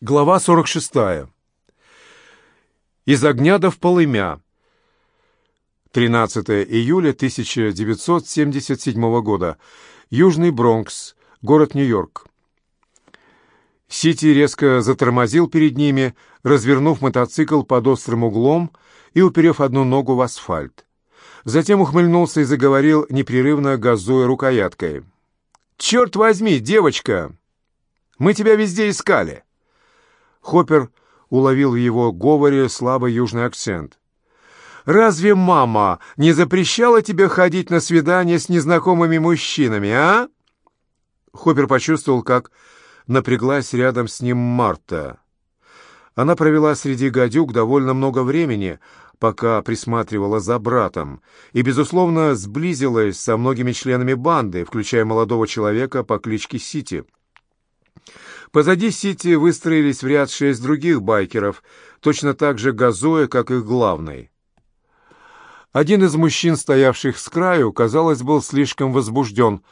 Глава 46. Из огня до полымя. 13 июля 1977 года. Южный Бронкс, город Нью-Йорк. Сити резко затормозил перед ними, развернув мотоцикл под острым углом и уперев одну ногу в асфальт. Затем ухмыльнулся и заговорил, непрерывно газуя рукояткой. «Черт возьми, девочка! Мы тебя везде искали!» Хоппер уловил в его говоре слабый южный акцент. «Разве мама не запрещала тебе ходить на свидания с незнакомыми мужчинами, а?» Хоппер почувствовал, как напряглась рядом с ним Марта. Она провела среди гадюк довольно много времени, пока присматривала за братом, и, безусловно, сблизилась со многими членами банды, включая молодого человека по кличке Сити. Позади Сити выстроились в ряд шесть других байкеров, точно так же газуя, как их главный. Один из мужчин, стоявших с краю, казалось, был слишком возбужден.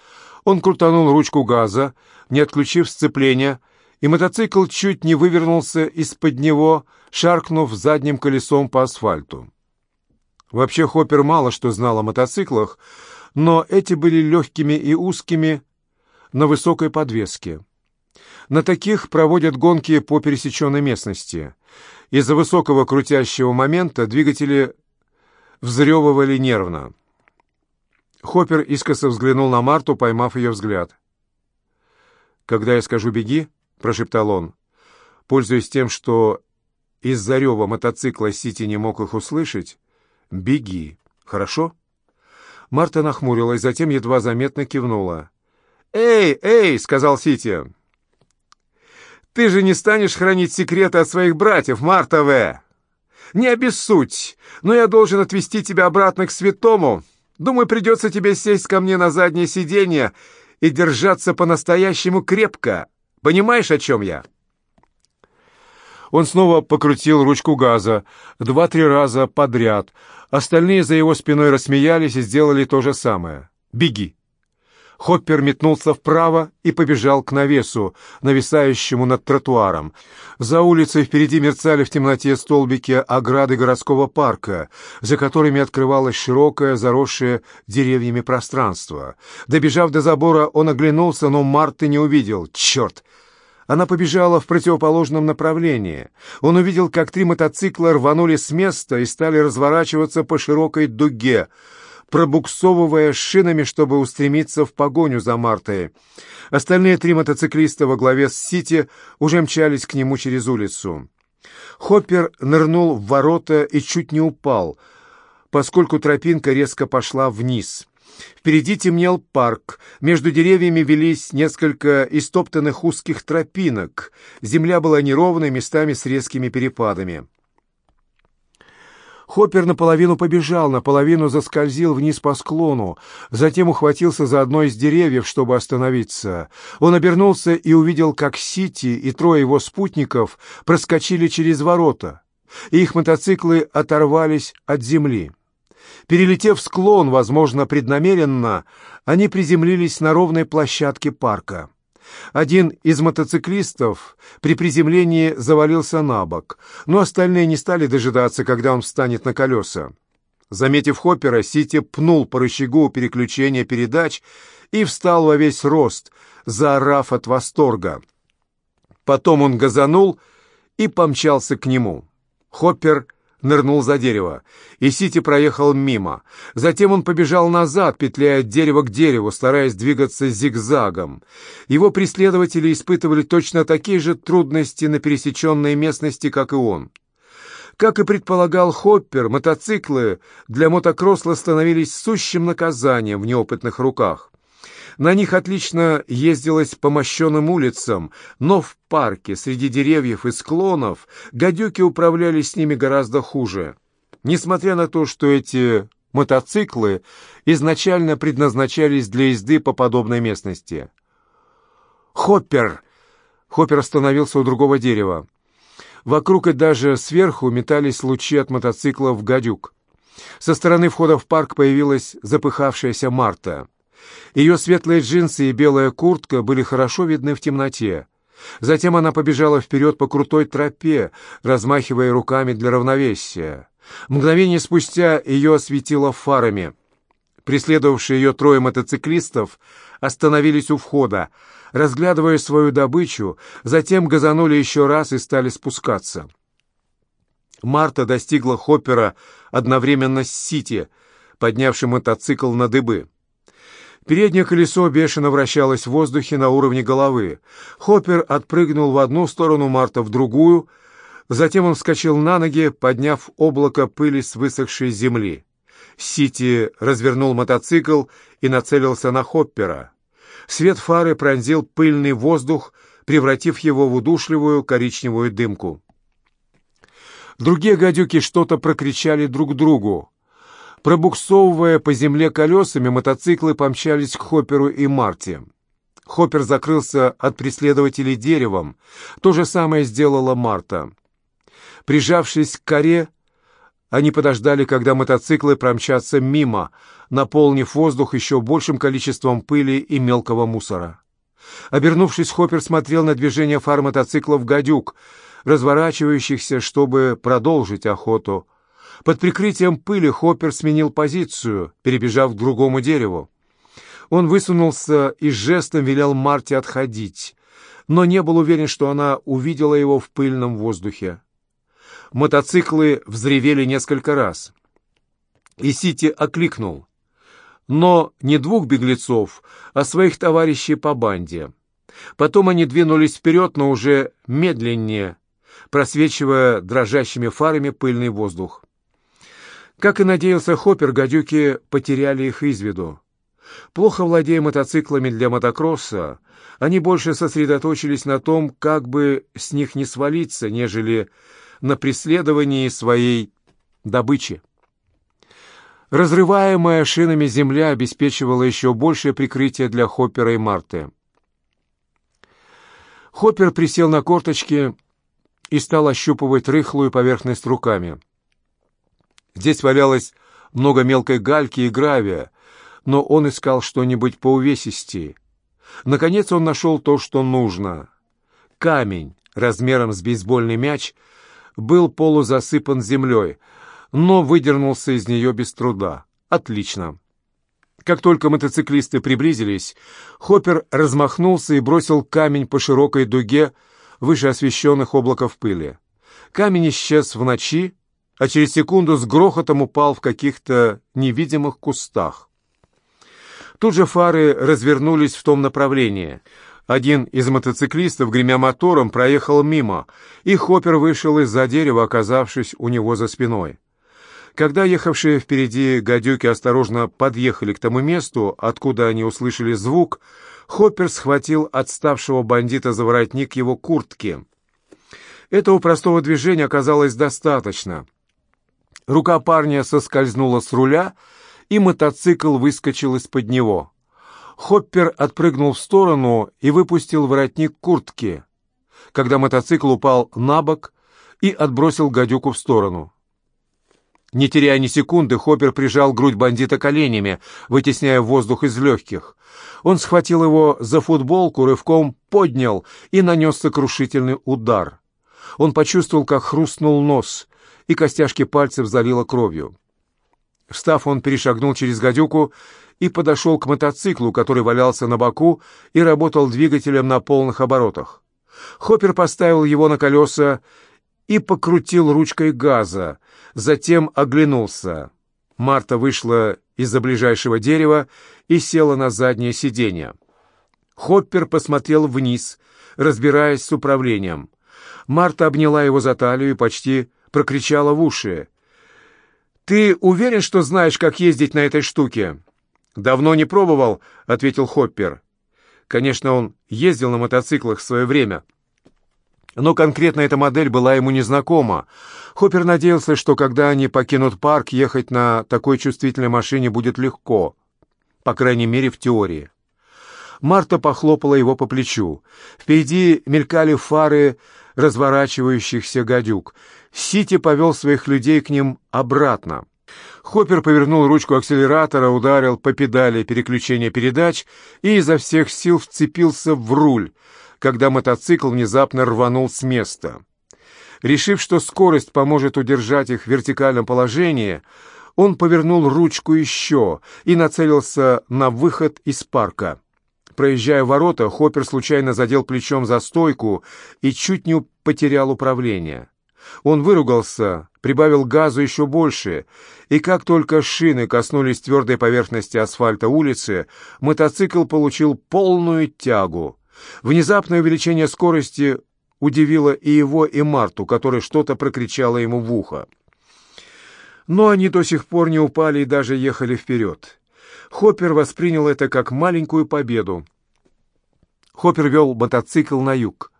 Он крутанул ручку газа, не отключив сцепление, и мотоцикл чуть не вывернулся из-под него, шаркнув задним колесом по асфальту. Вообще Хоппер мало что знал о мотоциклах, но эти были легкими и узкими на высокой подвеске. На таких проводят гонки по пересеченной местности. Из-за высокого крутящего момента двигатели взрёвывали нервно. Хоппер искоса взглянул на Марту, поймав ее взгляд. «Когда я скажу «беги», — прошептал он, пользуясь тем, что из-за рева мотоцикла Сити не мог их услышать, «беги, хорошо?» Марта нахмурилась, затем едва заметно кивнула. «Эй, эй!» — сказал Сити. Ты же не станешь хранить секреты от своих братьев, Марта В. Не обессудь, но я должен отвезти тебя обратно к святому. Думаю, придется тебе сесть ко мне на заднее сиденье и держаться по-настоящему крепко. Понимаешь, о чем я?» Он снова покрутил ручку газа два-три раза подряд. Остальные за его спиной рассмеялись и сделали то же самое. «Беги!» Хоппер метнулся вправо и побежал к навесу, нависающему над тротуаром. За улицей впереди мерцали в темноте столбики ограды городского парка, за которыми открывалось широкое, заросшее деревьями пространство. Добежав до забора, он оглянулся, но Марты не увидел. «Черт!» Она побежала в противоположном направлении. Он увидел, как три мотоцикла рванули с места и стали разворачиваться по широкой дуге — пробуксовывая шинами, чтобы устремиться в погоню за Мартой. Остальные три мотоциклиста во главе с Сити уже мчались к нему через улицу. Хоппер нырнул в ворота и чуть не упал, поскольку тропинка резко пошла вниз. Впереди темнел парк, между деревьями велись несколько истоптанных узких тропинок. Земля была неровной, местами с резкими перепадами. Хоппер наполовину побежал, наполовину заскользил вниз по склону, затем ухватился за одно из деревьев, чтобы остановиться. Он обернулся и увидел, как Сити и трое его спутников проскочили через ворота, и их мотоциклы оторвались от земли. Перелетев склон, возможно, преднамеренно, они приземлились на ровной площадке парка. Один из мотоциклистов при приземлении завалился на бок, но остальные не стали дожидаться, когда он встанет на колеса. Заметив Хоппера, Сити пнул по рычагу переключения передач и встал во весь рост, заорав от восторга. Потом он газанул и помчался к нему. Хоппер нырнул за дерево, и Сити проехал мимо. Затем он побежал назад, петляя от дерева к дереву, стараясь двигаться зигзагом. Его преследователи испытывали точно такие же трудности на пересеченной местности, как и он. Как и предполагал Хоппер, мотоциклы для мотокросса становились сущим наказанием в неопытных руках. На них отлично ездилось по мощенным улицам, но в парке, среди деревьев и склонов, гадюки управлялись с ними гораздо хуже. Несмотря на то, что эти мотоциклы изначально предназначались для езды по подобной местности. «Хоппер!» Хоппер остановился у другого дерева. Вокруг и даже сверху метались лучи от мотоциклов гадюк. Со стороны входа в парк появилась запыхавшаяся Марта. Ее светлые джинсы и белая куртка были хорошо видны в темноте. Затем она побежала вперед по крутой тропе, размахивая руками для равновесия. Мгновение спустя ее осветило фарами. Преследовавшие ее трое мотоциклистов остановились у входа, разглядывая свою добычу, затем газанули еще раз и стали спускаться. Марта достигла Хоппера одновременно с Сити, поднявшим мотоцикл на дыбы. Переднее колесо бешено вращалось в воздухе на уровне головы. Хоппер отпрыгнул в одну сторону, Марта в другую. Затем он вскочил на ноги, подняв облако пыли с высохшей земли. Сити развернул мотоцикл и нацелился на Хоппера. Свет фары пронзил пыльный воздух, превратив его в удушливую коричневую дымку. Другие гадюки что-то прокричали друг другу. Пробуксовывая по земле колесами, мотоциклы помчались к Хопперу и Марте. Хоппер закрылся от преследователей деревом. То же самое сделала Марта. Прижавшись к коре, они подождали, когда мотоциклы промчатся мимо, наполнив воздух еще большим количеством пыли и мелкого мусора. Обернувшись, Хоппер смотрел на движение фар мотоциклов «Гадюк», разворачивающихся, чтобы продолжить охоту. Под прикрытием пыли Хоппер сменил позицию, перебежав к другому дереву. Он высунулся и жестом велел Марте отходить, но не был уверен, что она увидела его в пыльном воздухе. Мотоциклы взревели несколько раз. И Сити окликнул. Но не двух беглецов, а своих товарищей по банде. Потом они двинулись вперед, но уже медленнее, просвечивая дрожащими фарами пыльный воздух. Как и надеялся Хоппер, гадюки потеряли их из виду. Плохо владея мотоциклами для мотокросса, они больше сосредоточились на том, как бы с них не свалиться, нежели на преследовании своей добычи. Разрываемая шинами земля обеспечивала еще большее прикрытие для Хоппера и Марты. Хоппер присел на корточки и стал ощупывать рыхлую поверхность руками. Здесь валялось много мелкой гальки и гравия, но он искал что-нибудь поувесистее. Наконец он нашел то, что нужно. Камень размером с бейсбольный мяч был полузасыпан землей, но выдернулся из нее без труда. Отлично. Как только мотоциклисты приблизились, Хоппер размахнулся и бросил камень по широкой дуге выше освещенных облаков пыли. Камень исчез в ночи, а через секунду с грохотом упал в каких-то невидимых кустах. Тут же фары развернулись в том направлении. Один из мотоциклистов, гремя мотором, проехал мимо, и Хоппер вышел из-за дерева, оказавшись у него за спиной. Когда ехавшие впереди гадюки осторожно подъехали к тому месту, откуда они услышали звук, Хоппер схватил отставшего бандита за воротник его куртки. Этого простого движения оказалось достаточно. Рука парня соскользнула с руля, и мотоцикл выскочил из-под него. Хоппер отпрыгнул в сторону и выпустил воротник куртки, когда мотоцикл упал на бок и отбросил гадюку в сторону. Не теряя ни секунды, Хоппер прижал грудь бандита коленями, вытесняя воздух из легких. Он схватил его за футболку, рывком поднял и нанес сокрушительный удар. Он почувствовал, как хрустнул нос, и костяшки пальцев залило кровью. Встав, он перешагнул через гадюку и подошел к мотоциклу, который валялся на боку и работал двигателем на полных оборотах. Хоппер поставил его на колеса и покрутил ручкой газа, затем оглянулся. Марта вышла из-за ближайшего дерева и села на заднее сиденье. Хоппер посмотрел вниз, разбираясь с управлением. Марта обняла его за талию и почти прокричала в уши. «Ты уверен, что знаешь, как ездить на этой штуке?» «Давно не пробовал», — ответил Хоппер. Конечно, он ездил на мотоциклах в свое время. Но конкретно эта модель была ему незнакома. Хоппер надеялся, что когда они покинут парк, ехать на такой чувствительной машине будет легко. По крайней мере, в теории. Марта похлопала его по плечу. Впереди мелькали фары разворачивающихся гадюк. Сити повел своих людей к ним обратно. Хоппер повернул ручку акселератора, ударил по педали переключения передач и изо всех сил вцепился в руль, когда мотоцикл внезапно рванул с места. Решив, что скорость поможет удержать их в вертикальном положении, он повернул ручку еще и нацелился на выход из парка. Проезжая ворота, Хоппер случайно задел плечом за стойку и чуть не потерял управление. Он выругался, прибавил газу еще больше, и как только шины коснулись твердой поверхности асфальта улицы, мотоцикл получил полную тягу. Внезапное увеличение скорости удивило и его, и Марту, которая что-то прокричала ему в ухо. Но они до сих пор не упали и даже ехали вперед. Хоппер воспринял это как маленькую победу. Хоппер вел мотоцикл на юг.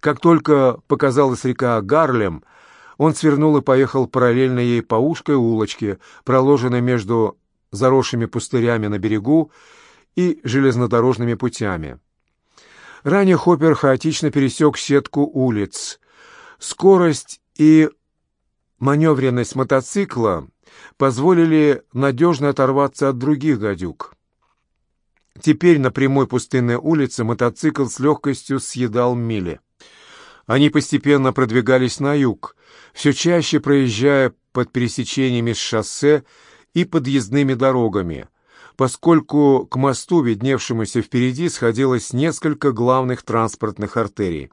Как только показалась река Гарлем, он свернул и поехал параллельно ей по узкой улочке, проложенной между заросшими пустырями на берегу и железнодорожными путями. Ранее Хоппер хаотично пересек сетку улиц. Скорость и маневренность мотоцикла позволили надежно оторваться от других гадюк. Теперь на прямой пустынной улице мотоцикл с легкостью съедал мили. Они постепенно продвигались на юг, все чаще проезжая под пересечениями с шоссе и подъездными дорогами, поскольку к мосту, видневшемуся впереди, сходилось несколько главных транспортных артерий.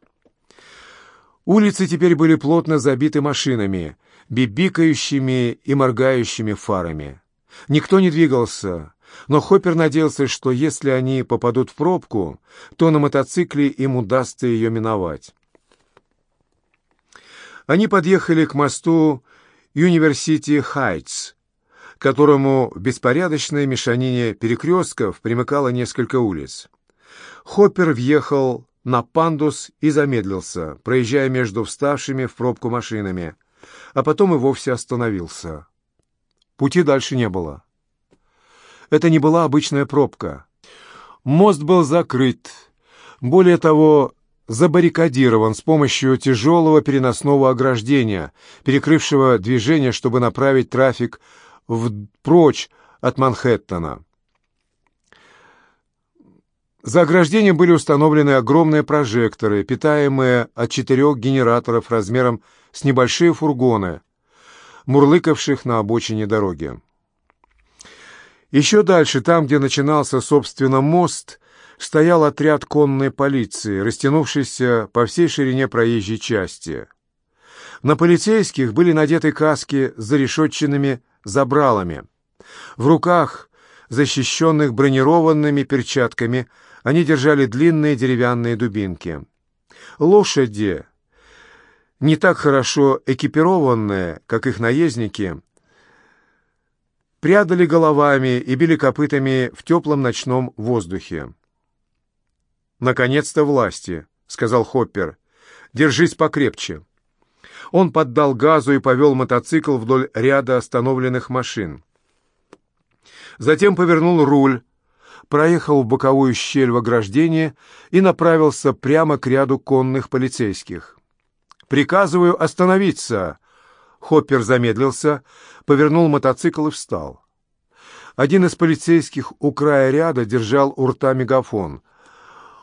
Улицы теперь были плотно забиты машинами, бибикающими и моргающими фарами. Никто не двигался, но Хоппер надеялся, что если они попадут в пробку, то на мотоцикле им удастся ее миновать. Они подъехали к мосту Юниверсити Хайтс, которому в беспорядочной мешанине перекрестков примыкало несколько улиц. Хоппер въехал на пандус и замедлился, проезжая между вставшими в пробку машинами — а потом и вовсе остановился. Пути дальше не было. Это не была обычная пробка. Мост был закрыт. Более того, забаррикадирован с помощью тяжелого переносного ограждения, перекрывшего движение, чтобы направить трафик в... прочь от Манхэттена. За ограждением были установлены огромные прожекторы, питаемые от четырех генераторов размером с небольшие фургоны, мурлыкавших на обочине дороги. Еще дальше, там, где начинался, собственно, мост, стоял отряд конной полиции, растянувшийся по всей ширине проезжей части. На полицейских были надеты каски с зарешетченными забралами. В руках, защищенных бронированными перчатками, они держали длинные деревянные дубинки. Лошади, не так хорошо экипированные, как их наездники, прядали головами и били копытами в теплом ночном воздухе. «Наконец-то власти», — сказал Хоппер. «Держись покрепче». Он поддал газу и повел мотоцикл вдоль ряда остановленных машин. Затем повернул руль, проехал в боковую щель в ограждении и направился прямо к ряду конных полицейских. «Приказываю остановиться!» Хоппер замедлился, повернул мотоцикл и встал. Один из полицейских у края ряда держал у рта мегафон.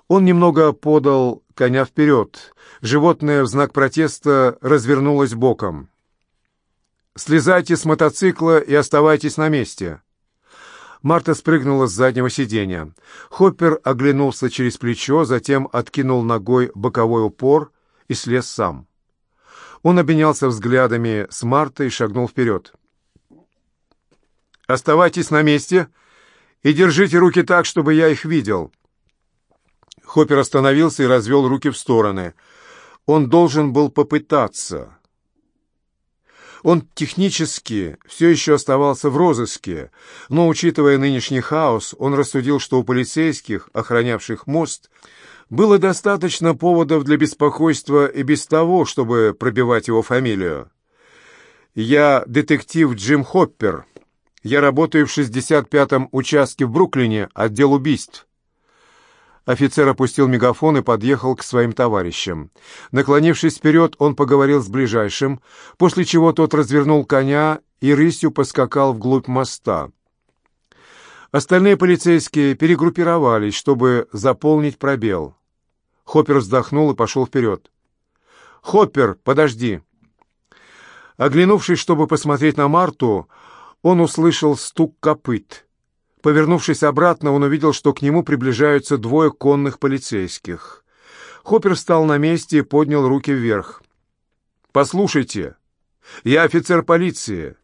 Он немного подал коня вперед. Животное в знак протеста развернулось боком. «Слезайте с мотоцикла и оставайтесь на месте!» Марта спрыгнула с заднего сиденья. Хоппер оглянулся через плечо, затем откинул ногой боковой упор и слез сам. Он обменялся взглядами с Мартой и шагнул вперед. «Оставайтесь на месте и держите руки так, чтобы я их видел». Хоппер остановился и развел руки в стороны. Он должен был попытаться. Он технически все еще оставался в розыске, но, учитывая нынешний хаос, он рассудил, что у полицейских, охранявших мост, было достаточно поводов для беспокойства и без того, чтобы пробивать его фамилию. «Я детектив Джим Хоппер. Я работаю в 65-м участке в Бруклине, отдел убийств». Офицер опустил мегафон и подъехал к своим товарищам. Наклонившись вперед, он поговорил с ближайшим, после чего тот развернул коня и рысью поскакал вглубь моста. Остальные полицейские перегруппировались, чтобы заполнить пробел. Хоппер вздохнул и пошел вперед. «Хоппер, подожди!» Оглянувшись, чтобы посмотреть на Марту, он услышал стук копыт. Повернувшись обратно, он увидел, что к нему приближаются двое конных полицейских. Хоппер встал на месте и поднял руки вверх. «Послушайте, я офицер полиции.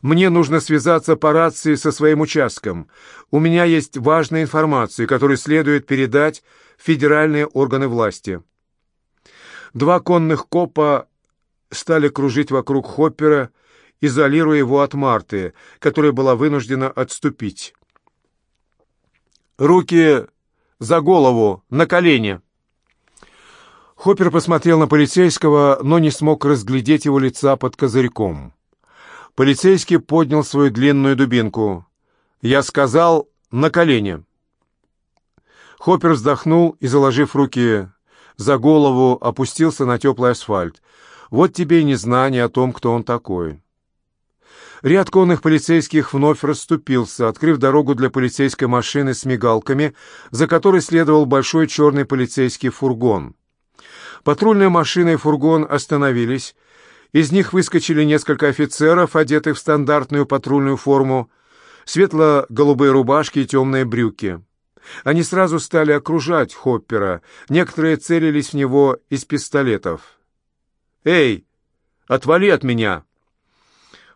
Мне нужно связаться по рации со своим участком. У меня есть важная информация, которую следует передать в федеральные органы власти». Два конных копа стали кружить вокруг Хоппера, изолируя его от Марты, которая была вынуждена отступить. «Руки за голову, на колени!» Хоппер посмотрел на полицейского, но не смог разглядеть его лица под козырьком. Полицейский поднял свою длинную дубинку. «Я сказал, на колени!» Хоппер вздохнул и, заложив руки за голову, опустился на теплый асфальт. Вот тебе и незнание о том, кто он такой. Ряд конных полицейских вновь расступился, открыв дорогу для полицейской машины с мигалками, за которой следовал большой черный полицейский фургон. Патрульная машина и фургон остановились. Из них выскочили несколько офицеров, одетых в стандартную патрульную форму, светло-голубые рубашки и темные брюки. Они сразу стали окружать Хоппера, некоторые целились в него из пистолетов. «Эй, отвали от меня!»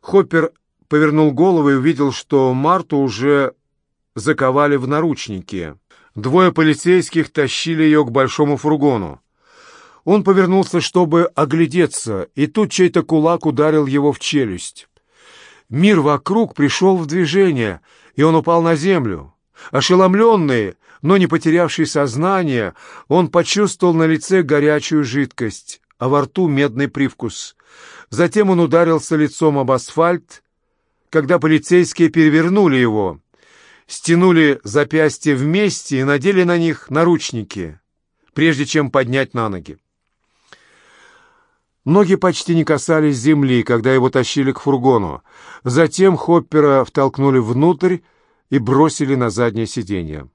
Хоппер повернул голову и увидел, что Марту уже заковали в наручники. Двое полицейских тащили ее к большому фургону. Он повернулся, чтобы оглядеться, и тут чей-то кулак ударил его в челюсть. Мир вокруг пришел в движение, и он упал на землю. Ошеломленный, но не потерявший сознание, он почувствовал на лице горячую жидкость а во рту медный привкус. Затем он ударился лицом об асфальт, когда полицейские перевернули его, стянули запястья вместе и надели на них наручники, прежде чем поднять на ноги. Ноги почти не касались земли, когда его тащили к фургону. Затем Хоппера втолкнули внутрь и бросили на заднее сиденье.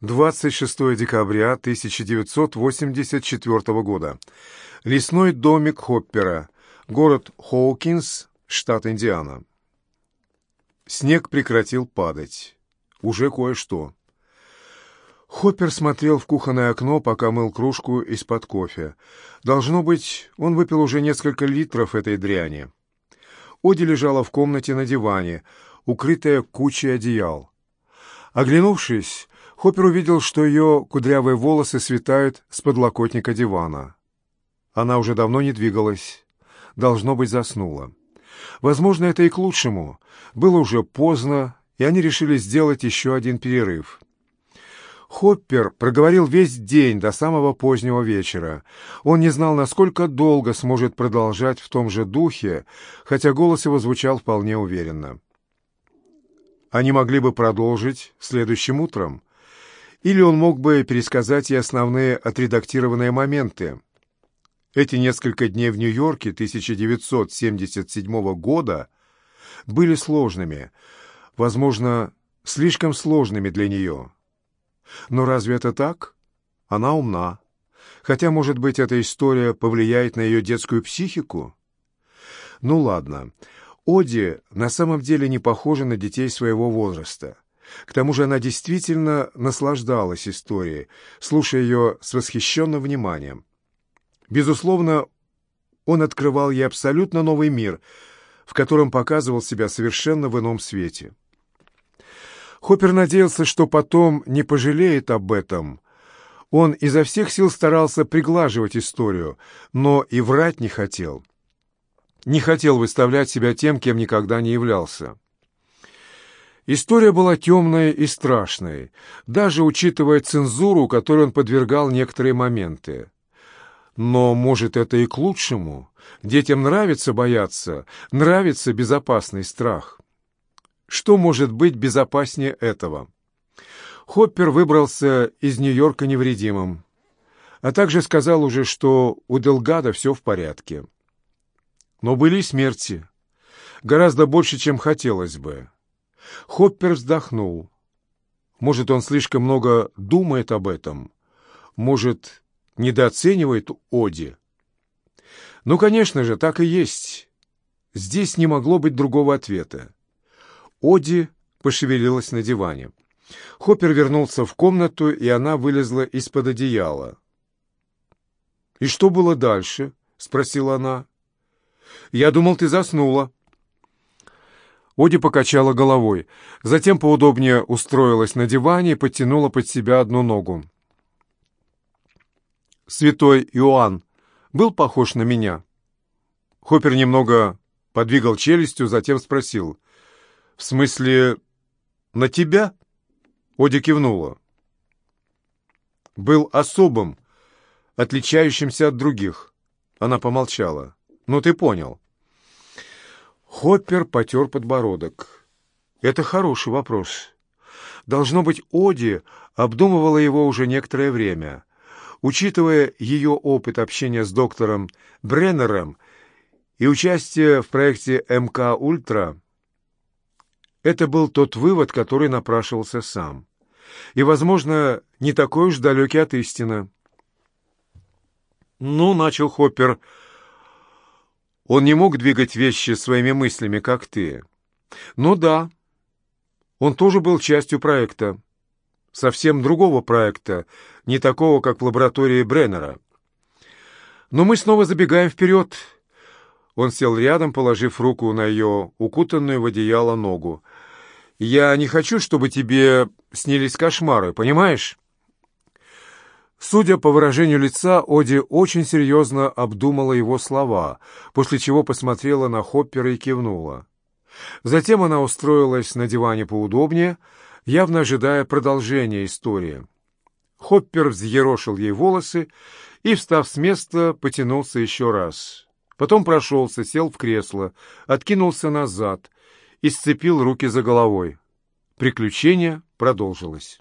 26 декабря 1984 года. Лесной домик Хоппера. Город Хоукинс, штат Индиана. Снег прекратил падать. Уже кое-что. Хоппер смотрел в кухонное окно, пока мыл кружку из-под кофе. Должно быть, он выпил уже несколько литров этой дряни. Оди лежала в комнате на диване, укрытая кучей одеял. Оглянувшись, Хоппер увидел, что ее кудрявые волосы светают с подлокотника дивана. Она уже давно не двигалась. Должно быть, заснула. Возможно, это и к лучшему. Было уже поздно, и они решили сделать еще один перерыв. Хоппер проговорил весь день до самого позднего вечера. Он не знал, насколько долго сможет продолжать в том же духе, хотя голос его звучал вполне уверенно. Они могли бы продолжить следующим утром. Или он мог бы пересказать ей основные отредактированные моменты. Эти несколько дней в Нью-Йорке 1977 года были сложными, возможно, слишком сложными для нее. Но разве это так? Она умна. Хотя, может быть, эта история повлияет на ее детскую психику? Ну ладно, Оди на самом деле не похожа на детей своего возраста. К тому же она действительно наслаждалась историей, слушая ее с восхищенным вниманием. Безусловно, он открывал ей абсолютно новый мир, в котором показывал себя совершенно в ином свете. Хоппер надеялся, что потом не пожалеет об этом. Он изо всех сил старался приглаживать историю, но и врать не хотел. Не хотел выставлять себя тем, кем никогда не являлся. История была темной и страшной, даже учитывая цензуру, которой он подвергал некоторые моменты. Но, может, это и к лучшему. Детям нравится бояться, нравится безопасный страх. Что может быть безопаснее этого? Хоппер выбрался из Нью-Йорка невредимым, а также сказал уже, что у Делгада все в порядке. Но были и смерти, гораздо больше, чем хотелось бы. Хоппер вздохнул. Может, он слишком много думает об этом. может, недооценивает Оди? Ну, конечно же, так и есть. Здесь не могло быть другого ответа. Оди пошевелилась на диване. Хоппер вернулся в комнату, и она вылезла из-под одеяла. «И что было дальше?» — спросила она. «Я думал, ты заснула». Оди покачала головой, затем поудобнее устроилась на диване и подтянула под себя одну ногу. «Святой Иоанн был похож на меня?» Хоппер немного подвигал челюстью, затем спросил. «В смысле, на тебя?» Оди кивнула. «Был особым, отличающимся от других». Она помолчала. «Ну, ты понял». Хоппер потер подбородок. «Это хороший вопрос. Должно быть, Оди обдумывала его уже некоторое время. Учитывая ее опыт общения с доктором Бреннером и участие в проекте МК «Ультра», это был тот вывод, который напрашивался сам. И, возможно, не такой уж далекий от истины. «Ну, — начал Хоппер, — он не мог двигать вещи своими мыслями, как ты. Ну да, он тоже был частью проекта. Совсем другого проекта, не такого, как в лаборатории Бреннера. Но мы снова забегаем вперед. Он сел рядом, положив руку на ее укутанную в одеяло ногу. «Я не хочу, чтобы тебе снились кошмары, понимаешь?» Судя по выражению лица, Оди очень серьезно обдумала его слова, после чего посмотрела на Хоппера и кивнула. Затем она устроилась на диване поудобнее, явно ожидая продолжения истории. Хоппер взъерошил ей волосы и, встав с места, потянулся еще раз. Потом прошелся, сел в кресло, откинулся назад и сцепил руки за головой. Приключение продолжилось.